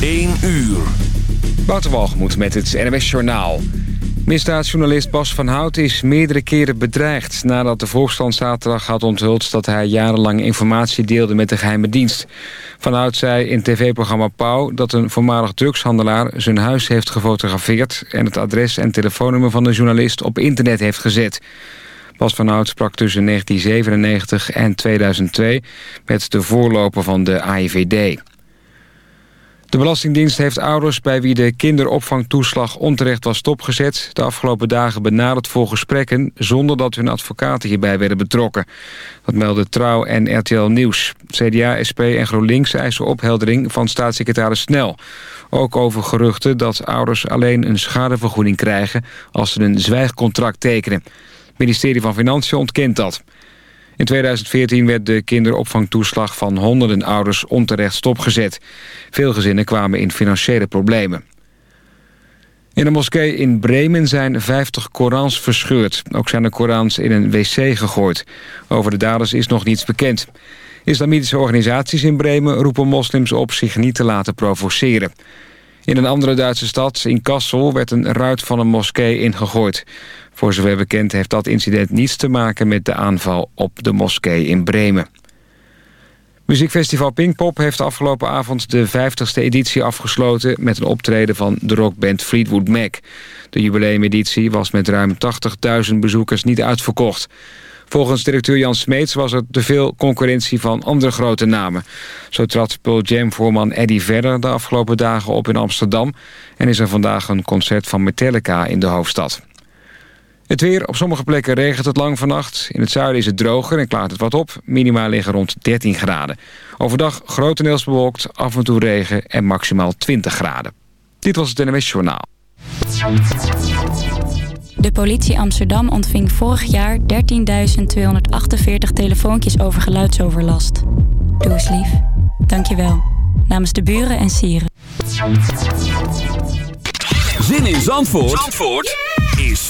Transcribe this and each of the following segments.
1 uur. Wouter met het NWS Journaal. Misdaadjournalist Bas van Hout is meerdere keren bedreigd... nadat de Volksstand zaterdag had onthuld dat hij jarenlang informatie deelde met de geheime dienst. Van Hout zei in tv-programma Pauw dat een voormalig drugshandelaar... zijn huis heeft gefotografeerd... en het adres en telefoonnummer van de journalist op internet heeft gezet. Bas van Hout sprak tussen 1997 en 2002 met de voorloper van de AIVD. De Belastingdienst heeft ouders bij wie de kinderopvangtoeslag onterecht was stopgezet... de afgelopen dagen benaderd voor gesprekken... zonder dat hun advocaten hierbij werden betrokken. Dat meldde Trouw en RTL Nieuws. CDA, SP en GroenLinks eisen opheldering van staatssecretaris Snel. Ook over geruchten dat ouders alleen een schadevergoeding krijgen... als ze een zwijgcontract tekenen. Het ministerie van Financiën ontkent dat. In 2014 werd de kinderopvangtoeslag van honderden ouders onterecht stopgezet. Veel gezinnen kwamen in financiële problemen. In een moskee in Bremen zijn 50 Korans verscheurd. Ook zijn de Korans in een wc gegooid. Over de daders is nog niets bekend. Islamitische organisaties in Bremen roepen moslims op zich niet te laten provoceren. In een andere Duitse stad, in Kassel, werd een ruit van een moskee ingegooid. Voor zover bekend heeft dat incident niets te maken met de aanval op de moskee in Bremen. Muziekfestival Pinkpop heeft afgelopen avond de 50ste editie afgesloten... met een optreden van de rockband Fleetwood Mac. De jubileumeditie was met ruim 80.000 bezoekers niet uitverkocht. Volgens directeur Jan Smeets was er te veel concurrentie van andere grote namen. Zo trad Pearl Jam-voorman Eddie Vedder de afgelopen dagen op in Amsterdam... en is er vandaag een concert van Metallica in de hoofdstad. Het weer, op sommige plekken regent het lang vannacht. In het zuiden is het droger en klaart het wat op. Minima liggen rond 13 graden. Overdag grotendeels bewolkt, af en toe regen en maximaal 20 graden. Dit was het NMS Journaal. De politie Amsterdam ontving vorig jaar 13.248 telefoontjes over geluidsoverlast. Doe eens lief. Dank je wel. Namens de buren en sieren. Zin in Zandvoort, Zandvoort? is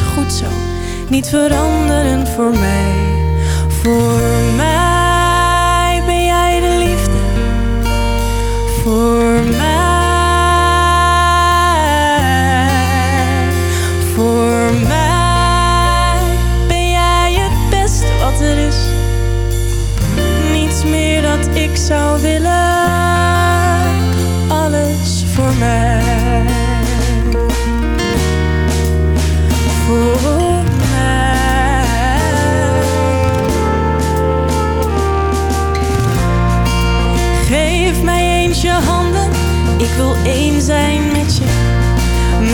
goed zo, niet veranderen voor mij, voor mij.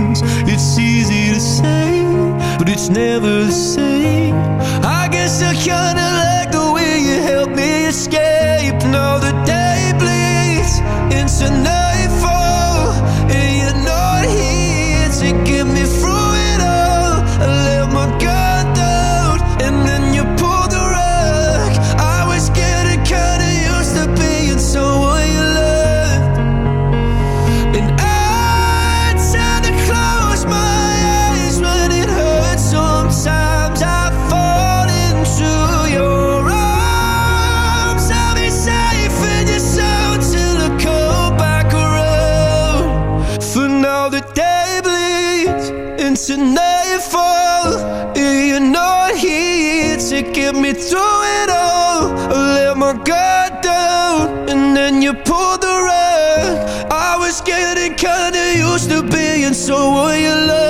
feels. It's easy to say, but it's never the same. I guess I kinda like to will you love,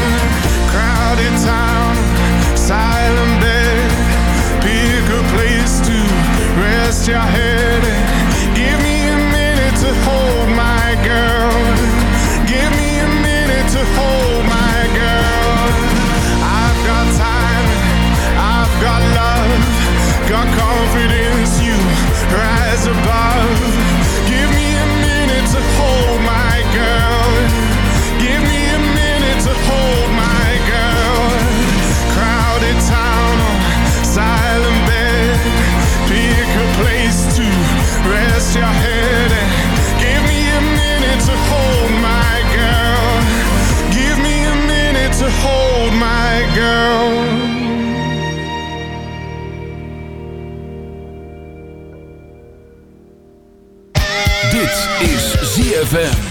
ZFM.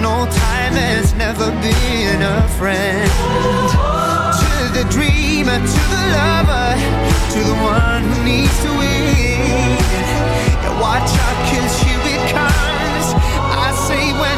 no time has never been a friend. To the dreamer, to the lover To the one who needs to win. Yeah, watch out cause here it comes I say when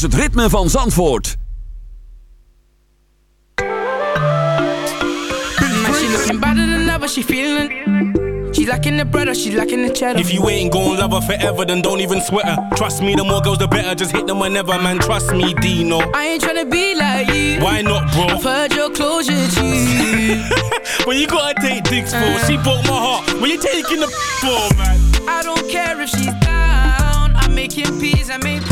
is het ritme van Zandvoort. Man, she looking better than ever, she feeling. She lacking the bread or she lacking the cheddar. If you ain't gon' love her forever, then don't even sweat her. Trust me, the more girls, the better. Just hit them whenever, man. Trust me, Deno. I ain't tryna be like you. Why not, bro? I've heard your closure, G. when you gotta take dicks for, she broke my heart. When you taking the for, man? I don't care if she's down. I'm making peas, I make pounds.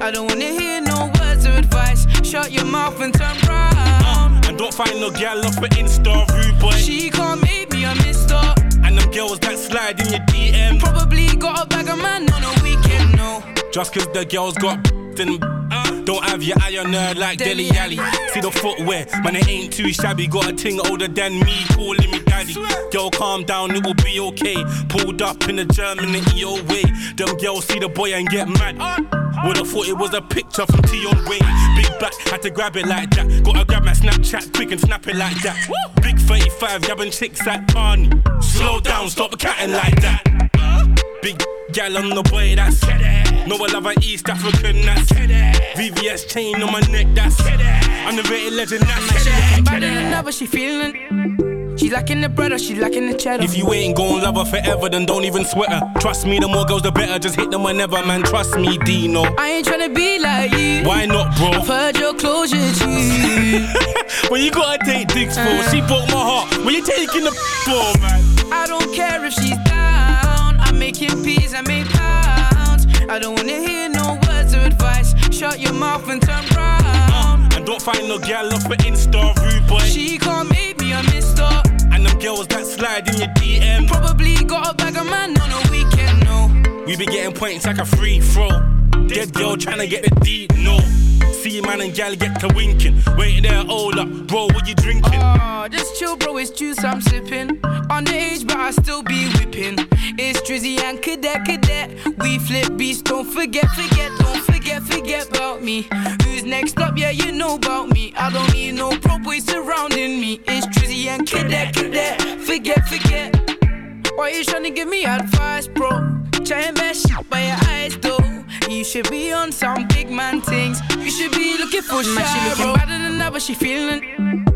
I don't wanna hear no words of advice. Shut your mouth and turn round. Uh, and don't find no gal off for Insta, rude boy. She can't make me a mister. And them girls that slide in your DM. Probably got a bag of man on a weekend, no. Just cause the girls got then uh, don't have your eye on her like Dele Alli. See the footwear, man, it ain't too shabby. Got a ting older than me, calling me daddy. Girl, calm down, it will be okay. Pulled up in the German EO way. Them girls see the boy and get mad. Would've thought it was a picture from Tion Wayne. Big back, had to grab it like that. Gotta grab my Snapchat quick and snap it like that. Big 35, yabbing chicks at Barney. Slow down, stop catting like that. Big gal on the boy, that's No, I love an East African, that's VVS chain on my neck, that's I'm the rated legend, that's looking better than ever, she feeling She lacking the bread or she lacking the cheddar. If you ain't gon' love her forever, then don't even sweat her. Trust me, the more girls, the better. Just hit them whenever, man. Trust me, Deno. I ain't tryna be like you. Why not, bro? I've heard your closure, G. when you gotta take dicks for, she broke my heart. When you taking the for, man? I don't care if she's down. I'm making peas, I make pounds. I don't wanna hear no words of advice. Shut your mouth and turn round. Uh, and don't find no gal off an Insta rude boy. She can't make me a mister. And them girls that slide in your DM. Probably got a bag of man on a weekend, no. We be getting points like a free throw. Dead girl trying to get the deep, no. See man and gal get to winking. Waiting there, hold up, bro, what you drinking? Oh, just chill, bro, it's juice I'm sipping. Underage, but I still be whipping. And Cadet, Cadet. We flip beats, don't forget, forget, don't forget, forget about me. Who's next up? Yeah, you know about me. I don't need no prop boys surrounding me. It's Drizzy and Cadet, Cadet. Forget, forget. Why you tryna give me advice, bro? Try and mess shit by your eyes, though. You should be on some big man things. You should be looking for shit. She looking better than ever, she feeling.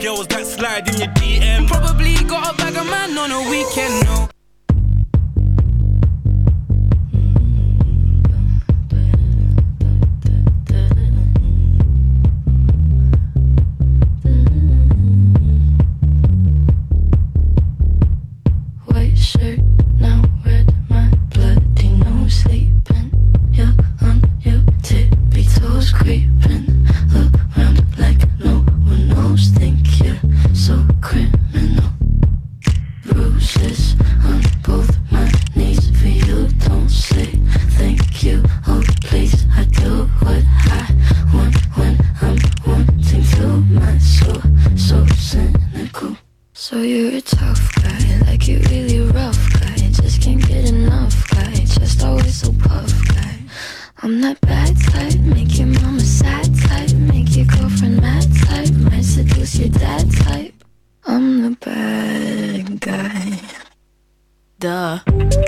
girls that slide in your DM. Probably got a bag of man on a weekend, no. White shirt, now red, my bloody nose sleeping. You're on your tippy toes, creeping around like no one knows. Think your mama sad type, make your girlfriend mad type, might seduce your dad type. I'm the bad guy. Duh.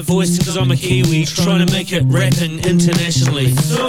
voice cause I'm a Kiwi Trying to make it rapping internationally. so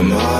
from on.